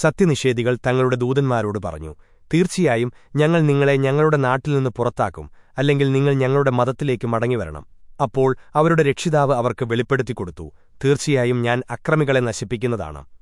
സത്യനിഷേധികൾ തങ്ങളുടെ ദൂതന്മാരോട് പറഞ്ഞു തീർച്ചയായും ഞങ്ങൾ നിങ്ങളെ ഞങ്ങളുടെ നാട്ടിൽ നിന്ന് പുറത്താക്കും അല്ലെങ്കിൽ നിങ്ങൾ ഞങ്ങളുടെ മതത്തിലേക്ക് മടങ്ങിവരണം. അപ്പോൾ അവരുടെ രക്ഷിതാവ് അവർക്ക് വെളിപ്പെടുത്തിക്കൊടുത്തു തീർച്ചയായും ഞാൻ അക്രമികളെ നശിപ്പിക്കുന്നതാണ്.